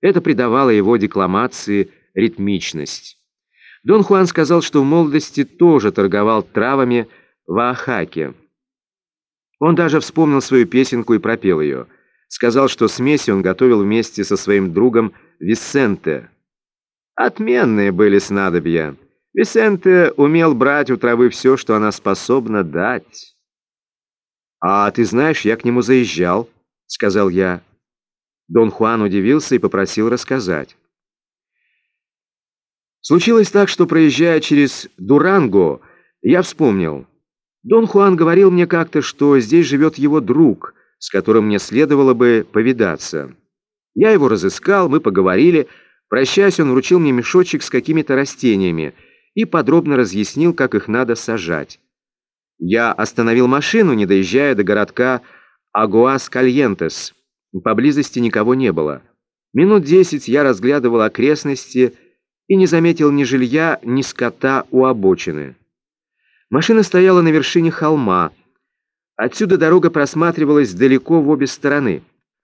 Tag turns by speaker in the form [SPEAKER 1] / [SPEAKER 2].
[SPEAKER 1] Это придавало его декламации ритмичность. Дон Хуан сказал, что в молодости тоже торговал травами в Оахаке. Он даже вспомнил свою песенку и пропел ее. Сказал, что смеси он готовил вместе со своим другом Висенте. Отменные были снадобья. Висенте умел брать у травы все, что она способна дать. «А ты знаешь, я к нему заезжал», — сказал я. Дон Хуан удивился и попросил рассказать. Случилось так, что, проезжая через Дуранго, я вспомнил. Дон Хуан говорил мне как-то, что здесь живет его друг, с которым мне следовало бы повидаться. Я его разыскал, мы поговорили. Прощаясь, он вручил мне мешочек с какими-то растениями и подробно разъяснил, как их надо сажать. Я остановил машину, не доезжая до городка Агуас-Кальентес. Поблизости никого не было. Минут десять я разглядывал окрестности и не заметил ни жилья, ни скота у обочины. Машина стояла на вершине холма. Отсюда дорога просматривалась далеко в обе стороны.